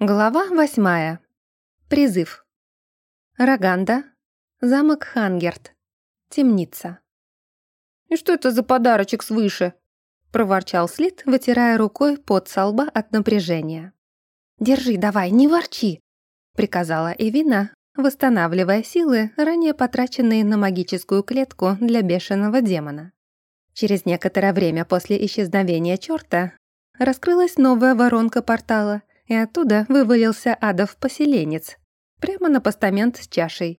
Глава восьмая. Призыв. Роганда. Замок Хангерт. Темница. «И что это за подарочек свыше?» — проворчал Слит, вытирая рукой под со лба от напряжения. «Держи давай, не ворчи!» — приказала Эвина, восстанавливая силы, ранее потраченные на магическую клетку для бешеного демона. Через некоторое время после исчезновения чёрта раскрылась новая воронка портала — и оттуда вывалился адов поселенец, прямо на постамент с чашей.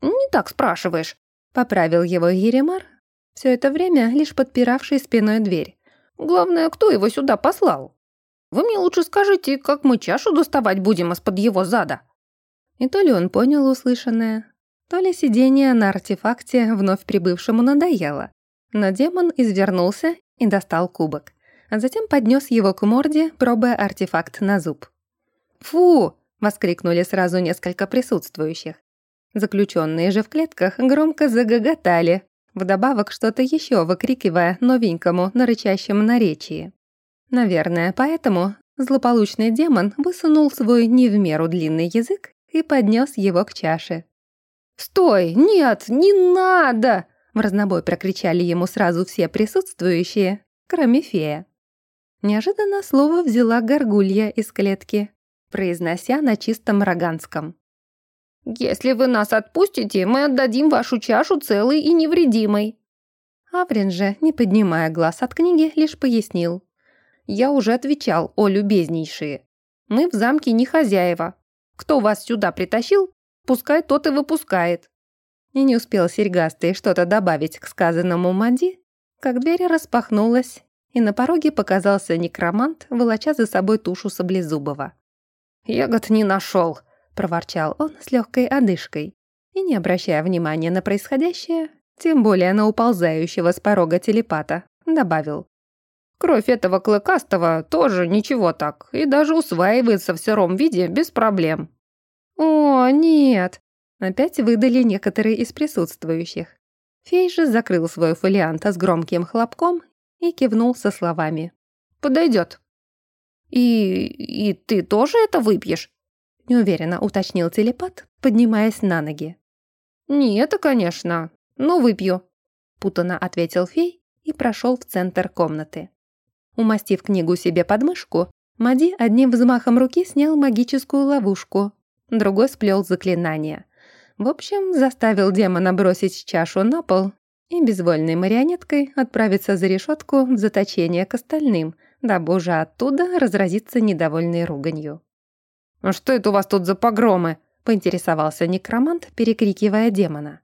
«Не так спрашиваешь», — поправил его Еремар, все это время лишь подпиравший спиной дверь. «Главное, кто его сюда послал? Вы мне лучше скажите, как мы чашу доставать будем из-под его зада?» И то ли он понял услышанное, то ли сидение на артефакте вновь прибывшему надоело. Но демон извернулся и достал кубок а затем поднес его к морде, пробуя артефакт на зуб. «Фу!» — воскликнули сразу несколько присутствующих. Заключенные же в клетках громко загоготали, вдобавок что-то еще выкрикивая новенькому на рычащем наречии. Наверное, поэтому злополучный демон высунул свой не в меру длинный язык и поднес его к чаше. «Стой! Нет, не надо!» В разнобой прокричали ему сразу все присутствующие, кроме фея. Неожиданно слово взяла горгулья из клетки, произнося на чистом роганском. «Если вы нас отпустите, мы отдадим вашу чашу целой и невредимой». Аврин же, не поднимая глаз от книги, лишь пояснил. «Я уже отвечал, о любезнейшие. Мы в замке не хозяева. Кто вас сюда притащил, пускай тот и выпускает». И не успел серьгастый что-то добавить к сказанному Мади, как дверь распахнулась, и на пороге показался некромант, волоча за собой тушу Саблезубова. «Ягод не нашел», — проворчал он с легкой одышкой. И, не обращая внимания на происходящее, тем более на уползающего с порога телепата, добавил. «Кровь этого клыкастого тоже ничего так, и даже усваивается в сыром виде без проблем». «О, нет!» — опять выдали некоторые из присутствующих. Фей же закрыл свой фолиант с громким хлопком и кивнул со словами. «Подойдет». «И... и ты тоже это выпьешь?» неуверенно уточнил телепат, поднимаясь на ноги. «Не это, конечно, но выпью», путанно ответил фей и прошел в центр комнаты. Умастив книгу себе под мышку, Мади одним взмахом руки снял магическую ловушку, другой сплел заклинание. В общем, заставил демона бросить чашу на пол и безвольной марионеткой отправиться за решетку в заточение к остальным, дабы уже оттуда разразиться недовольной руганью. «А что это у вас тут за погромы?» — поинтересовался некромант, перекрикивая демона.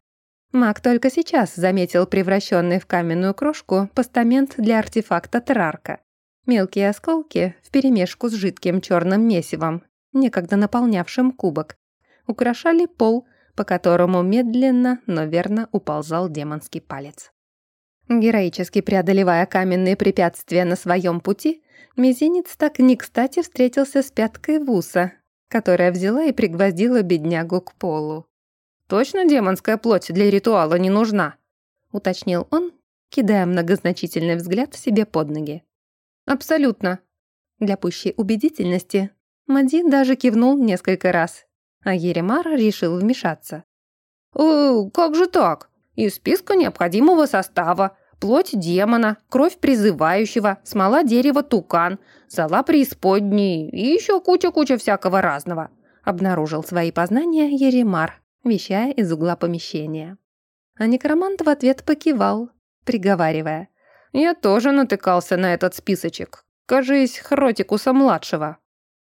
Маг только сейчас заметил превращенный в каменную крошку постамент для артефакта Терарка. Мелкие осколки, вперемешку с жидким черным месивом, некогда наполнявшим кубок, украшали пол, по которому медленно, но верно уползал демонский палец. Героически преодолевая каменные препятствия на своем пути, мизинец так не кстати встретился с пяткой вуса, которая взяла и пригвоздила беднягу к полу. «Точно демонская плоть для ритуала не нужна?» — уточнил он, кидая многозначительный взгляд себе под ноги. «Абсолютно». Для пущей убедительности Мади даже кивнул несколько раз, а Еремар решил вмешаться. «Э, как же так? Из списка необходимого состава плоть демона, кровь призывающего, смола дерева тукан, зола преисподней и еще куча-куча всякого разного», обнаружил свои познания Еремар, вещая из угла помещения. А некромант в ответ покивал, приговаривая. «Я тоже натыкался на этот списочек. Кажись, Хротикуса-младшего».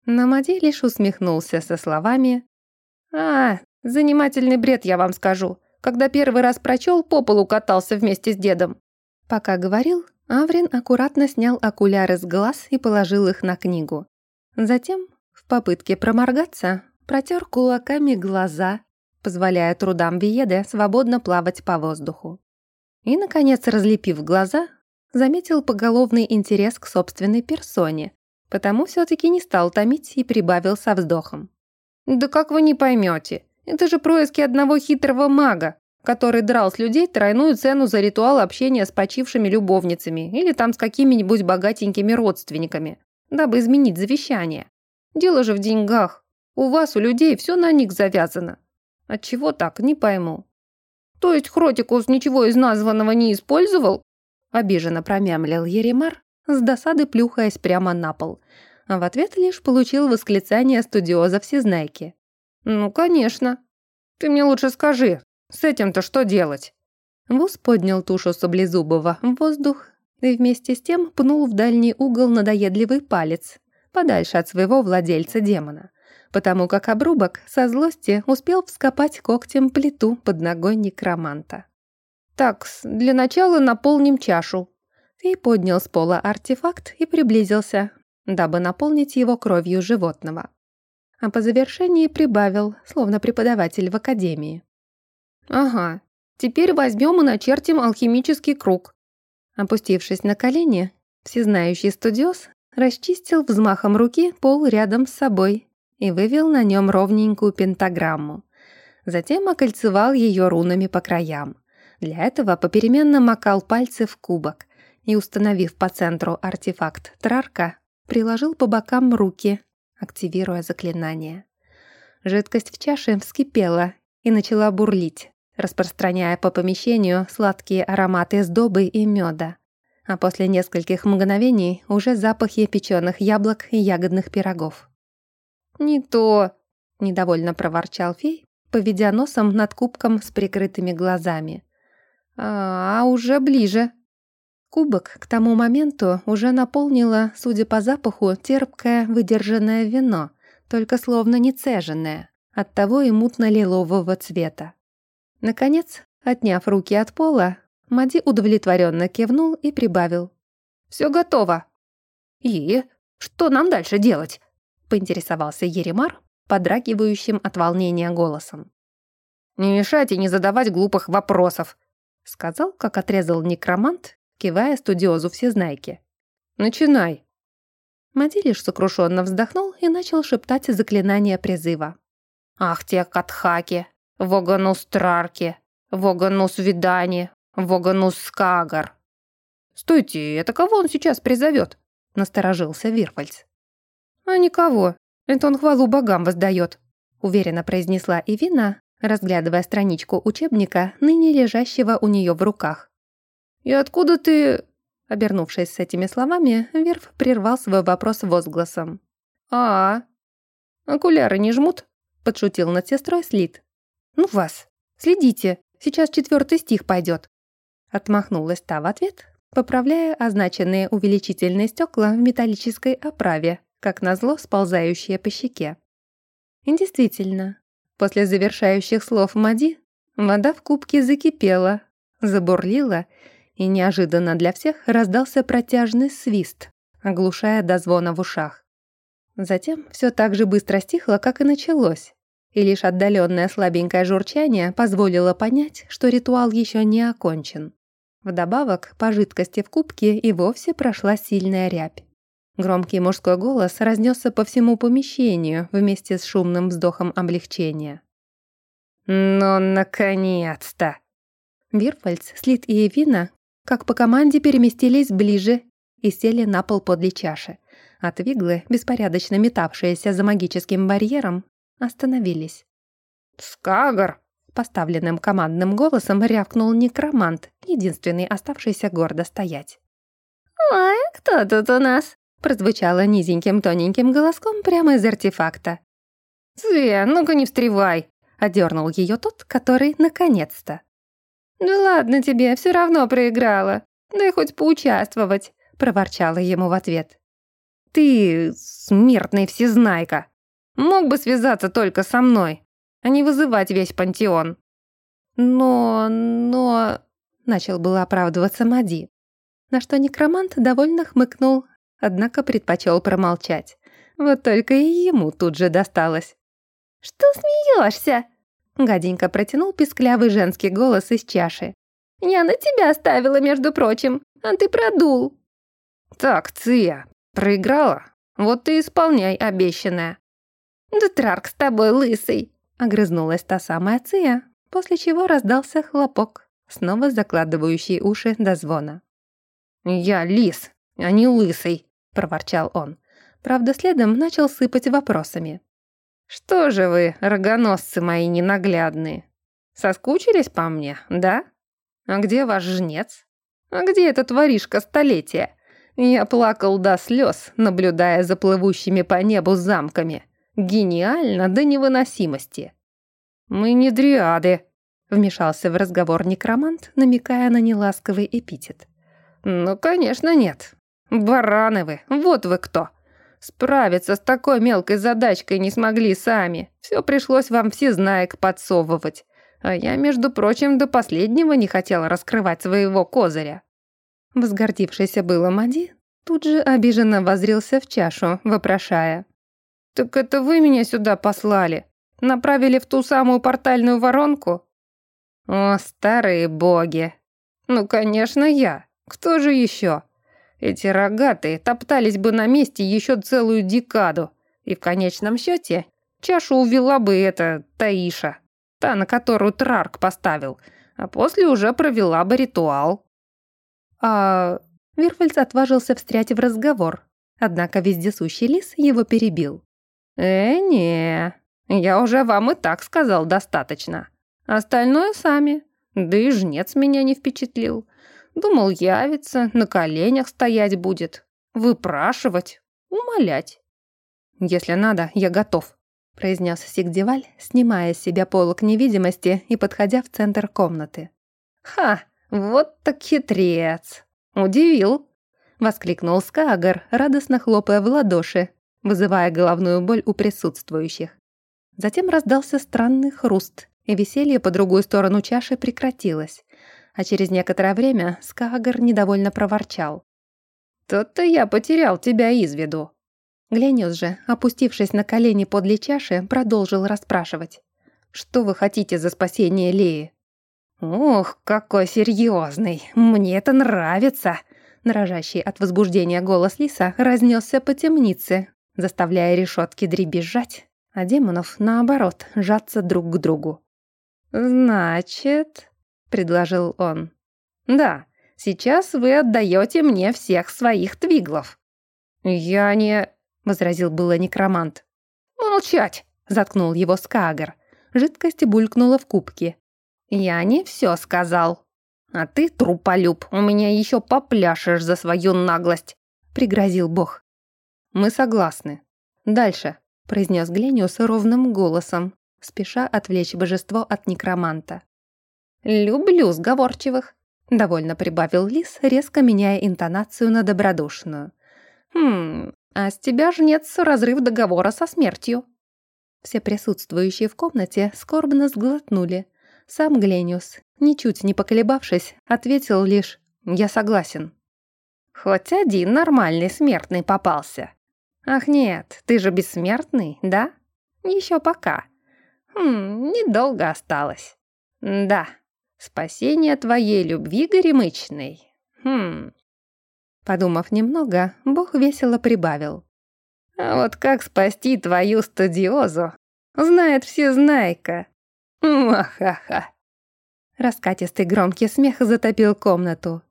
Намади лишь усмехнулся со словами «А, занимательный бред, я вам скажу. Когда первый раз прочел, по полу катался вместе с дедом». Пока говорил, Аврин аккуратно снял окуляры с глаз и положил их на книгу. Затем, в попытке проморгаться, протер кулаками глаза, позволяя трудам Виеды свободно плавать по воздуху. И, наконец, разлепив глаза, заметил поголовный интерес к собственной персоне, потому все-таки не стал томить и прибавил со вздохом. «Да как вы не поймете? Это же происки одного хитрого мага, который драл с людей тройную цену за ритуал общения с почившими любовницами или там с какими-нибудь богатенькими родственниками, дабы изменить завещание. Дело же в деньгах. У вас, у людей, все на них завязано. Отчего так, не пойму. То есть Хротикус ничего из названного не использовал? Обиженно промямлил Еремар, с досады плюхаясь прямо на пол. А в ответ лишь получил восклицание студиоза всезнайки. «Ну, конечно. Ты мне лучше скажи, с этим-то что делать?» Вуз поднял тушу саблезубого в воздух и вместе с тем пнул в дальний угол надоедливый палец, подальше от своего владельца-демона, потому как обрубок со злости успел вскопать когтем плиту под ногой некроманта. «Так, для начала наполним чашу». И поднял с пола артефакт и приблизился, дабы наполнить его кровью животного. А по завершении прибавил, словно преподаватель в академии. «Ага, теперь возьмем и начертим алхимический круг». Опустившись на колени, всезнающий студиоз расчистил взмахом руки пол рядом с собой и вывел на нем ровненькую пентаграмму. Затем окольцевал ее рунами по краям. Для этого попеременно макал пальцы в кубок и, установив по центру артефакт Трарка, приложил по бокам руки, активируя заклинание. Жидкость в чаше вскипела и начала бурлить, распространяя по помещению сладкие ароматы сдобы и меда. А после нескольких мгновений уже запахи печеных яблок и ягодных пирогов. «Не то!» — недовольно проворчал фей, поведя носом над кубком с прикрытыми глазами. «А, -а уже ближе!» Кубок к тому моменту уже наполнило, судя по запаху, терпкое выдержанное вино, только словно не цеженное, оттого и мутно-лилового цвета. Наконец, отняв руки от пола, Мади удовлетворенно кивнул и прибавил. «Все готово». «И что нам дальше делать?» — поинтересовался Еремар, подрагивающим от волнения голосом. «Не мешать и не задавать глупых вопросов», — сказал, как отрезал некромант кивая студиозу всезнайки. «Начинай!» Мади лишь сокрушенно вздохнул и начал шептать заклинание призыва. «Ах те катхаки! Воганус трарки! Воганус видани! Воганус скагар!» «Стойте, это кого он сейчас призовет?» — насторожился Вирфальц. «А никого. Это он хвалу богам воздает», — уверенно произнесла Ивина, разглядывая страничку учебника, ныне лежащего у нее в руках. «И откуда ты...» Обернувшись с этими словами, Верф прервал свой вопрос возгласом. «А, окуляры не жмут?» Подшутил над сестрой Слит. «Ну вас, следите, сейчас четвертый стих пойдет. Отмахнулась та в ответ, поправляя означенные увеличительные стекла в металлической оправе, как назло сползающие по щеке. И действительно, после завершающих слов Мади, вода в кубке закипела, забурлила и неожиданно для всех раздался протяжный свист, оглушая до звона в ушах. Затем все так же быстро стихло, как и началось, и лишь отдаленное слабенькое журчание позволило понять, что ритуал еще не окончен. Вдобавок, по жидкости в кубке и вовсе прошла сильная рябь. Громкий мужской голос разнесся по всему помещению вместе с шумным вздохом облегчения. «Ну, наконец-то!» Вирфальц, Слит и Эвина как по команде переместились ближе и сели на пол подле чаши. А твиглы, беспорядочно метавшиеся за магическим барьером, остановились. «Скагар!» Поставленным командным голосом рявкнул некромант, единственный оставшийся гордо стоять. «Ой, кто тут у нас?» прозвучало низеньким тоненьким голоском прямо из артефакта. «Цве, ну-ка не встревай!» одернул ее тот, который наконец-то «Да ладно тебе, все равно проиграла. Дай хоть поучаствовать», — проворчала ему в ответ. «Ты смертный всезнайка. Мог бы связаться только со мной, а не вызывать весь пантеон». «Но... но...» — начал было оправдываться Мади. На что некромант довольно хмыкнул, однако предпочел промолчать. Вот только и ему тут же досталось. «Что смеешься?» Гаденько протянул писклявый женский голос из чаши. «Я на тебя оставила, между прочим, а ты продул». «Так, Ция, проиграла? Вот ты исполняй обещанное». «Да Трарк с тобой лысый», — огрызнулась та самая Ция, после чего раздался хлопок, снова закладывающий уши до звона. «Я лис, а не лысый», — проворчал он. Правда, следом начал сыпать вопросами. «Что же вы, рогоносцы мои ненаглядные? Соскучились по мне, да? А где ваш жнец? А где этот воришка столетия? Я плакал до слез, наблюдая за плывущими по небу замками. Гениально до невыносимости. Мы не дриады, вмешался в разговор некромант, намекая на неласковый эпитет. Ну, конечно, нет. Бараны вы, вот вы кто. Справиться с такой мелкой задачкой не смогли сами. Все пришлось вам все всезнаек подсовывать. А я, между прочим, до последнего не хотела раскрывать своего козыря. Возгордившийся было Мади тут же обиженно возрился в чашу, вопрошая. «Так это вы меня сюда послали? Направили в ту самую портальную воронку?» «О, старые боги! Ну, конечно, я. Кто же еще? Эти рогатые топтались бы на месте еще целую декаду, и в конечном счете чашу увела бы эта Таиша, та, на которую Трарк поставил, а после уже провела бы ритуал. А Вирфальц отважился встрять в разговор, однако вездесущий лис его перебил. «Э, не, я уже вам и так сказал достаточно. Остальное сами. Да и жнец меня не впечатлил. Думал, явится, на коленях стоять будет, выпрашивать, умолять. «Если надо, я готов», — произнес Сигдеваль, снимая с себя полок невидимости и подходя в центр комнаты. «Ха, вот так хитрец! Удивил!» — воскликнул Скагар, радостно хлопая в ладоши, вызывая головную боль у присутствующих. Затем раздался странный хруст, и веселье по другую сторону чаши прекратилось а через некоторое время Скагар недовольно проворчал. «Тот-то я потерял тебя из виду». Глениус же, опустившись на колени подле чаши, продолжил расспрашивать. «Что вы хотите за спасение Леи?» «Ух, какой серьезный! Мне это нравится!» Дрожащий от возбуждения голос Лиса разнесся по темнице, заставляя решетки дребезжать, а демонов, наоборот, сжаться друг к другу. «Значит...» — предложил он. «Да, сейчас вы отдаете мне всех своих твиглов». «Я не...» — возразил было некромант. «Молчать!» — заткнул его Скагер. Жидкость булькнула в кубке. «Я не все сказал. А ты, труполюб, у меня еще попляшешь за свою наглость», — пригрозил бог. «Мы согласны. Дальше», — произнес Глениус ровным голосом, спеша отвлечь божество от некроманта. «Люблю сговорчивых», — довольно прибавил Лис, резко меняя интонацию на добродушную. «Хм, а с тебя, жнец, разрыв договора со смертью». Все присутствующие в комнате скорбно сглотнули. Сам Глениус, ничуть не поколебавшись, ответил лишь «Я согласен». «Хоть один нормальный смертный попался». «Ах нет, ты же бессмертный, да?» «Еще пока». «Хм, недолго осталось». «Да, Спасение твоей любви горемычной. Хм. Подумав немного, Бог весело прибавил. А вот как спасти твою студиозу, знает все знайка. Ха-ха. Раскатистый громкий смех затопил комнату.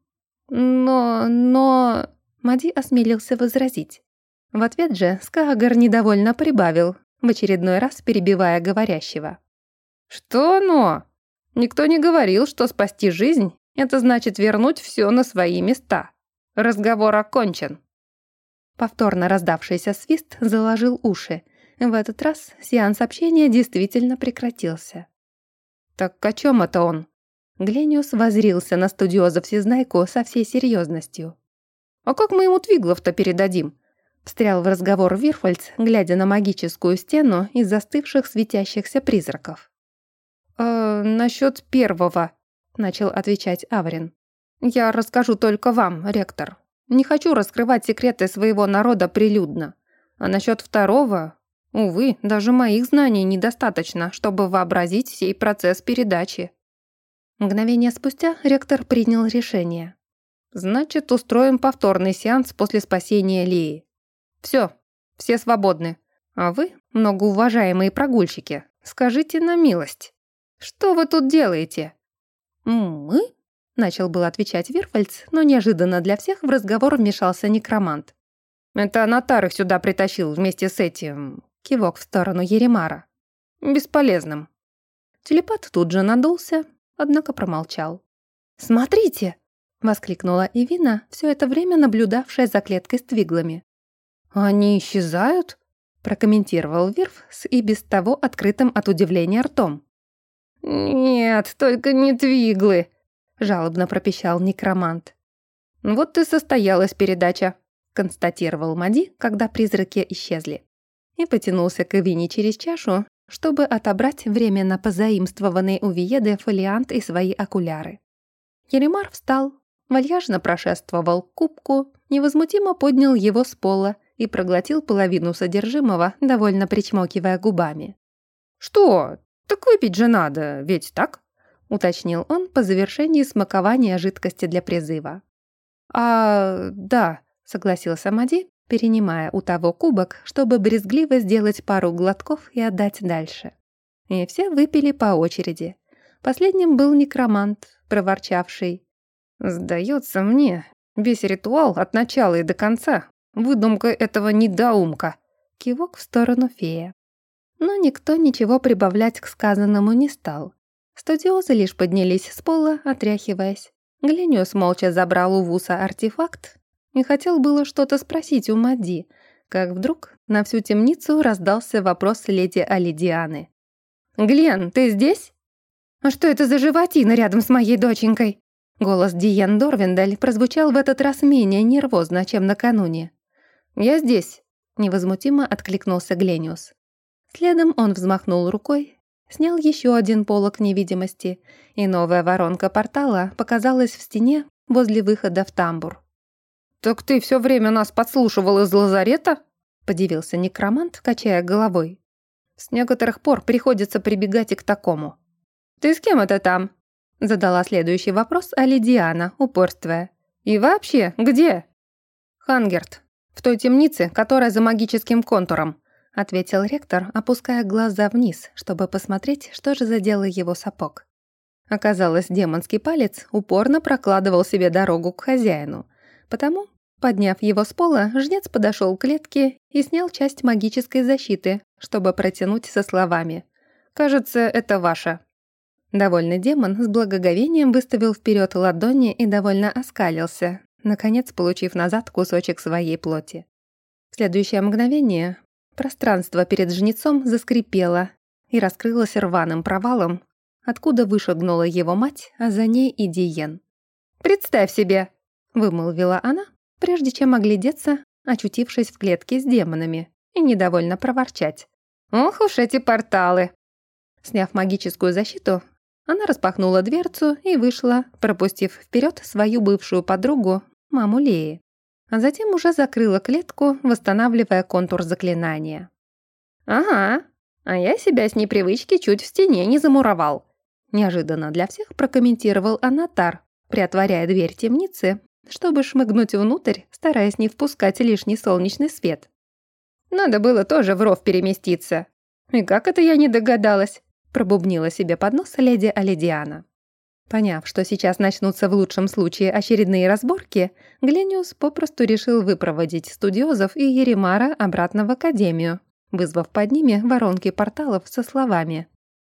Но, но... Мади осмелился возразить. В ответ же Скагар недовольно прибавил, в очередной раз перебивая говорящего. «Что но?» Никто не говорил, что спасти жизнь – это значит вернуть все на свои места. Разговор окончен. Повторно раздавшийся свист заложил уши. В этот раз сеанс общения действительно прекратился. «Так о чем это он?» Глениус возрился на студиоза Всезнайку со всей серьезностью. «А как мы ему твиглов-то передадим?» Встрял в разговор Вирфальц, глядя на магическую стену из застывших светящихся призраков. «Э, насчет первого», — начал отвечать Аврин. «Я расскажу только вам, ректор. Не хочу раскрывать секреты своего народа прилюдно. А насчет второго, увы, даже моих знаний недостаточно, чтобы вообразить сей процесс передачи». Мгновение спустя ректор принял решение. «Значит, устроим повторный сеанс после спасения Лии. Все, все свободны. А вы, многоуважаемые прогульщики, скажите на милость». Что вы тут делаете?» «Мы?» — начал был отвечать Вирфальц, но неожиданно для всех в разговор вмешался некромант. Это Натар их сюда притащил вместе с этим...» Кивок в сторону Еремара. «Бесполезным». Телепат тут же надулся, однако промолчал. «Смотрите!» — воскликнула Ивина, все это время наблюдавшая за клеткой с твиглами. «Они исчезают?» — прокомментировал Вирф с и без того открытым от удивления ртом. «Нет, только не твиглы», — жалобно пропищал некромант. «Вот и состоялась передача», — констатировал Мади, когда призраки исчезли. И потянулся к Ивине через чашу, чтобы отобрать временно позаимствованный у Виеды фолиант и свои окуляры. Еремар встал, вальяжно прошествовал к кубку, невозмутимо поднял его с пола и проглотил половину содержимого, довольно причмокивая губами. «Что? Так выпить же надо, ведь так?» — уточнил он по завершении смакования жидкости для призыва. «А, да», — согласился Мади, перенимая у того кубок, чтобы брезгливо сделать пару глотков и отдать дальше. И все выпили по очереди. Последним был некромант, проворчавший. «Сдается мне, весь ритуал от начала и до конца выдумка этого недоумка». Кивок в сторону фея. Но никто ничего прибавлять к сказанному не стал. Студиозы лишь поднялись с пола, отряхиваясь. Глениус молча забрал у Вуса артефакт и хотел было что-то спросить у Мади, как вдруг на всю темницу раздался вопрос леди Алидианы. «Глен, ты здесь?» «А что это за животина рядом с моей доченькой?» Голос Диен Дорвиндель прозвучал в этот раз менее нервозно, чем накануне. «Я здесь», — невозмутимо откликнулся Глениус. Следом он взмахнул рукой, снял еще один полог невидимости, и новая воронка портала показалась в стене возле выхода в тамбур. «Так ты все время нас подслушивал из лазарета?» — подивился некромант, качая головой. «С некоторых пор приходится прибегать и к такому». «Ты с кем это там?» — задала следующий вопрос Алидиана, упорствуя. «И вообще, где?» «Хангерт, в той темнице, которая за магическим контуром», — ответил ректор, опуская глаза вниз, чтобы посмотреть, что же задело его сапог. Оказалось, демонский палец упорно прокладывал себе дорогу к хозяину, потому Подняв его с пола, жнец подошел к клетке и снял часть магической защиты, чтобы протянуть со словами «Кажется, это ваша». Довольный демон с благоговением выставил вперед ладони и довольно оскалился, наконец получив назад кусочек своей плоти. В следующее мгновение пространство перед жнецом заскрипело и раскрылось рваным провалом, откуда вышагнула его мать, а за ней и Диен. «Представь себе!» — вымолвила она, прежде чем оглядеться, очутившись в клетке с демонами, и недовольно проворчать. «Ох уж эти порталы!» Сняв магическую защиту, она распахнула дверцу и вышла, пропустив вперед свою бывшую подругу, маму Леи. А затем уже закрыла клетку, восстанавливая контур заклинания. «Ага, а я себя с непривычки чуть в стене не замуровал», неожиданно для всех прокомментировал Анатар, приотворяя дверь темницы чтобы шмыгнуть внутрь, стараясь не впускать лишний солнечный свет. Надо было тоже в ров переместиться. И как это я не догадалась? Пробубнила себе под нос леди Алидиана. Поняв, что сейчас начнутся в лучшем случае очередные разборки, Глениус попросту решил выпроводить студиозов и Еремара обратно в академию, вызвав под ними воронки порталов со словами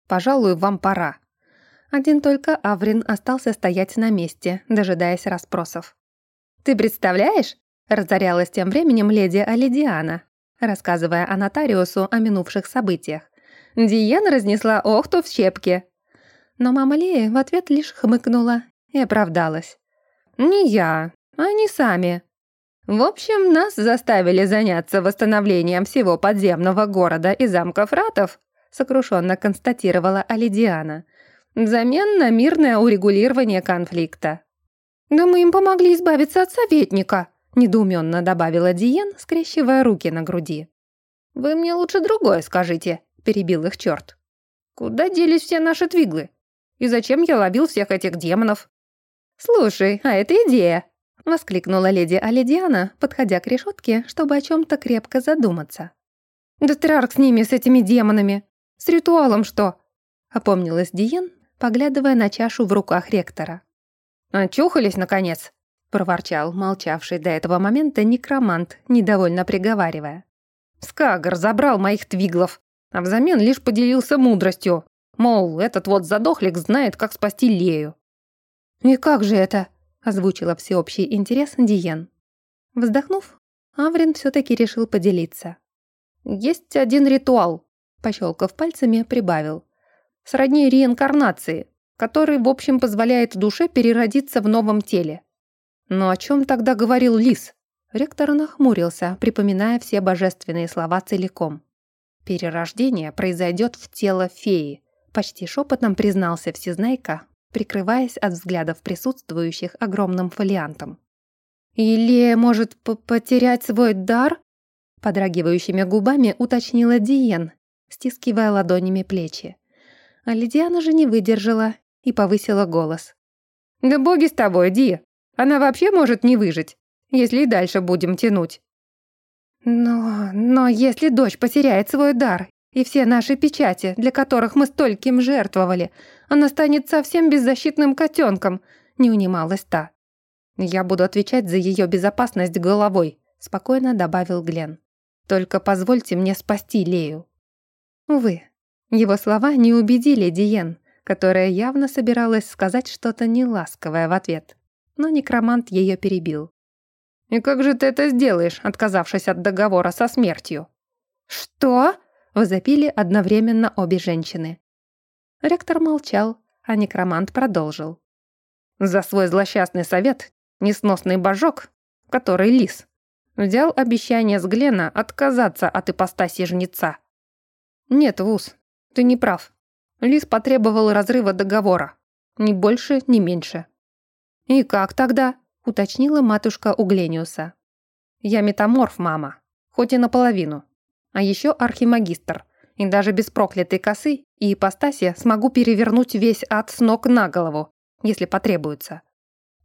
«Пожалуй, вам пора». Один только Аврин остался стоять на месте, дожидаясь расспросов. «Ты представляешь?» — разорялась тем временем леди Алидиана, рассказывая о нотариусу о минувших событиях. Диен разнесла Охту в щепки. Но мама Леи в ответ лишь хмыкнула и оправдалась. «Не я, они сами. В общем, нас заставили заняться восстановлением всего подземного города и замка Фратов», сокрушенно констатировала Алидиана, взамен на мирное урегулирование конфликта. «Да мы им помогли избавиться от советника», — недоуменно добавила Диен, скрещивая руки на груди. «Вы мне лучше другое скажите», — перебил их черт. «Куда делись все наши твиглы? И зачем я ловил всех этих демонов?» «Слушай, а это идея!» — воскликнула леди Алидиана, подходя к решетке, чтобы о чем-то крепко задуматься. «Да трарк с ними, с этими демонами! С ритуалом что?» — опомнилась Диен, поглядывая на чашу в руках ректора. «Очухались, наконец?» проворчал молчавший до этого момента некромант, недовольно приговаривая. «Скагар забрал моих твиглов, а взамен лишь поделился мудростью. Мол, этот вот задохлик знает, как спасти Лею». «И как же это?» – озвучила всеобщий интерес Диен. Вздохнув, Аврин все-таки решил поделиться. «Есть один ритуал», – пощелкав пальцами, прибавил. «Сродни реинкарнации, который, в общем, позволяет душе переродиться в новом теле. Но о чем тогда говорил Лис? Ректор нахмурился, припоминая все божественные слова целиком. «Перерождение произойдет в тело феи», — почти шепотом признался Всезнайка, прикрываясь от взглядов присутствующих огромным фолиантом. «Или может потерять свой дар?» Подрагивающими губами уточнила Диен, стискивая ладонями плечи. А Лидиана же не выдержала и повысила голос. «Да боги с тобой, Ди! Она вообще может не выжить, если и дальше будем тянуть». «Но... но если дочь потеряет свой дар и все наши печати, для которых мы стольким жертвовали, она станет совсем беззащитным котенком», — не унималась та. «Я буду отвечать за ее безопасность головой», — спокойно добавил Глен. «Только позвольте мне спасти Лею». Увы, его слова не убедили Диен, которая явно собиралась сказать что-то неласковое в ответ. Но некромант ее перебил. «И как же ты это сделаешь, отказавшись от договора со смертью?» «Что?» — возопили одновременно обе женщины. Ректор молчал, а некромант продолжил. «За свой злосчастный совет несносный божок, который лис, взял обещание с Глена отказаться от ипостаси жнеца. Нет, Вуз, ты не прав. Лис потребовал разрыва договора. Ни больше, ни меньше. «И как тогда?» — уточнила матушка Углениуса. «Я метаморф, мама. Хоть и наполовину. А еще архимагистр. И даже без проклятой косы и ипостаси смогу перевернуть весь ад с ног на голову, если потребуется.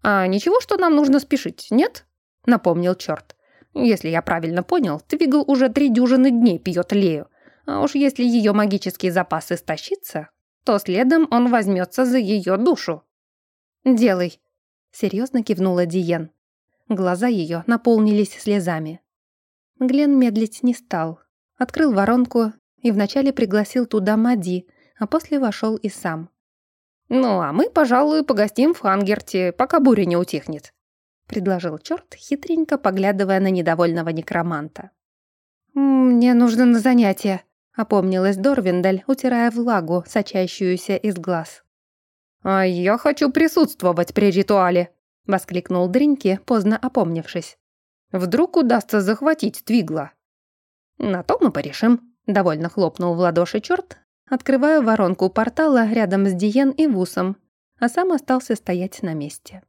А ничего, что нам нужно спешить, нет?» — напомнил черт. «Если я правильно понял, Твигл уже три дюжины дней пьет Лею, а уж если ее магический запас истощится, то следом он возьмется за ее душу. «Делай», — серьезно кивнула Диен. Глаза ее наполнились слезами. Глен медлить не стал. Открыл воронку и вначале пригласил туда Мади, а после вошел и сам. «Ну, а мы, пожалуй, погостим в Хангерте, пока буря не утихнет», — предложил черт, хитренько поглядывая на недовольного некроманта. «Мне нужно на занятие», Опомнилась Дорвиндаль, утирая влагу, сочащуюся из глаз. «А я хочу присутствовать при ритуале», — воскликнул Дринки, поздно опомнившись. «Вдруг удастся захватить Твигла?» «На то мы порешим», — довольно хлопнул в ладоши черт, открывая воронку портала рядом с Диен и Вусом, а сам остался стоять на месте.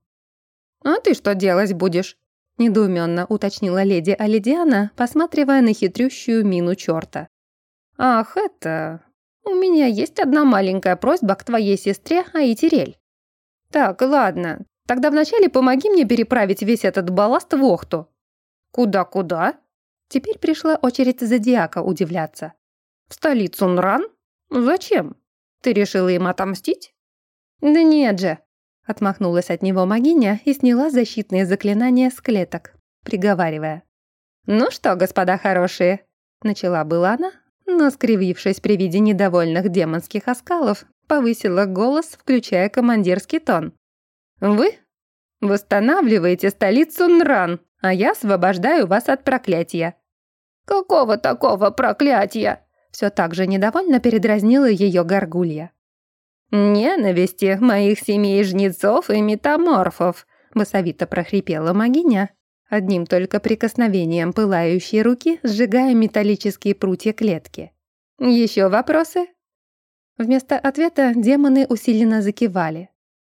«А ты что делать будешь?» — недоуменно уточнила леди Алидиана, посматривая на хитрющую мину черта. «Ах, это... У меня есть одна маленькая просьба к твоей сестре Аитирель. Так, ладно, тогда вначале помоги мне переправить весь этот балласт в Охту». «Куда-куда?» Теперь пришла очередь Зодиака удивляться. «В столицу Нран? Зачем? Ты решила им отомстить?» «Да нет же!» Отмахнулась от него магиня и сняла защитные заклинания с клеток, приговаривая. «Ну что, господа хорошие?» Начала была она, но, скривившись при виде недовольных демонских оскалов, повысила голос, включая командирский тон. «Вы восстанавливаете столицу Нран, а я освобождаю вас от проклятия». «Какого такого проклятия?» Все так же недовольно передразнила ее горгулья. «Ненависти моих семей жнецов и метаморфов», басовито прохрипела магиня, одним только прикосновением пылающей руки сжигая металлические прутья клетки. «Еще вопросы?» Вместо ответа демоны усиленно закивали.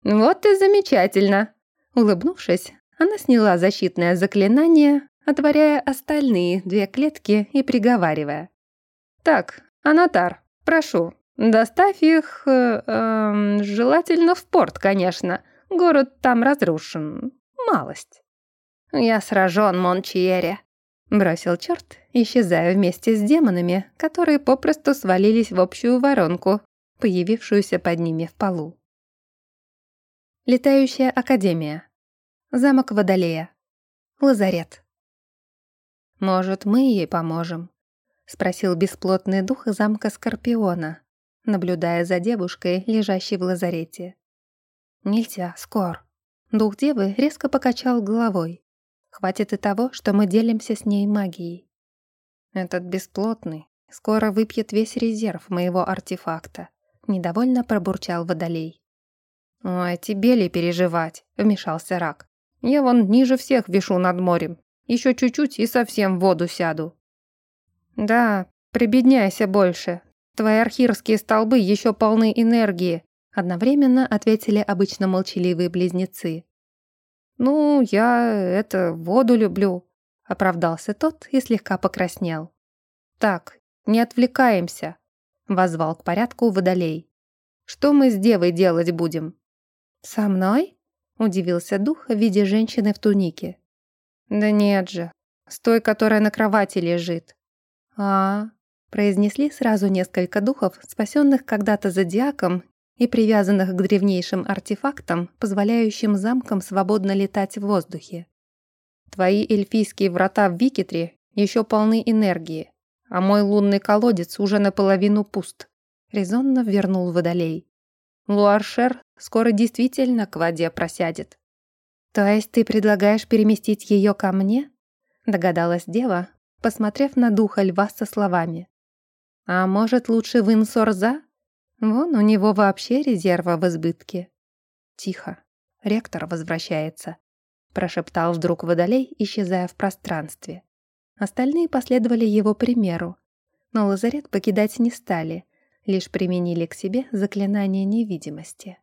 «Вот и замечательно!» Улыбнувшись, она сняла защитное заклинание, отворяя остальные две клетки и приговаривая. «Так, Анатар, прошу, доставь их, э, э, желательно в порт, конечно. Город там разрушен. Малость». «Я сражен, Мончьере», — бросил черт, исчезая вместе с демонами, которые попросту свалились в общую воронку, появившуюся под ними в полу. Летающая академия. Замок Водолея. Лазарет. «Может, мы ей поможем?» — спросил бесплотный дух замка Скорпиона, наблюдая за девушкой, лежащей в лазарете. «Нельзя, Скор». Дух девы резко покачал головой. «Хватит и того, что мы делимся с ней магией. Этот бесплотный скоро выпьет весь резерв моего артефакта», — недовольно пробурчал Водолей. «Ой, тебе ли переживать?» — вмешался Рак. «Я вон ниже всех вишу над морем. Еще чуть-чуть и совсем в воду сяду». «Да, прибедняйся больше. Твои архирские столбы еще полны энергии», одновременно ответили обычно молчаливые близнецы. «Ну, я это воду люблю», — оправдался тот и слегка покраснел. «Так, не отвлекаемся», — возвал к порядку водолей. «Что мы с девой делать будем?» «Со мной?» — удивился дух в виде женщины в тунике. «Да нет же, с той, которая на кровати лежит». «А, произнесли сразу несколько духов, спасенных когда-то зодиаком и привязанных к древнейшим артефактам, позволяющим замкам свободно летать в воздухе. «Твои эльфийские врата в Викитре еще полны энергии, а мой лунный колодец уже наполовину пуст», — резонно вернул Водолей. «Луаршер скоро действительно к воде просядет». «То есть ты предлагаешь переместить ее ко мне?» — догадалась дева, посмотрев на духа льва со словами. «А может, лучше в Инсорза? Вон у него вообще резерва в избытке». «Тихо, ректор возвращается», — прошептал вдруг водолей, исчезая в пространстве. Остальные последовали его примеру, но лазарет покидать не стали, лишь применили к себе заклинание невидимости.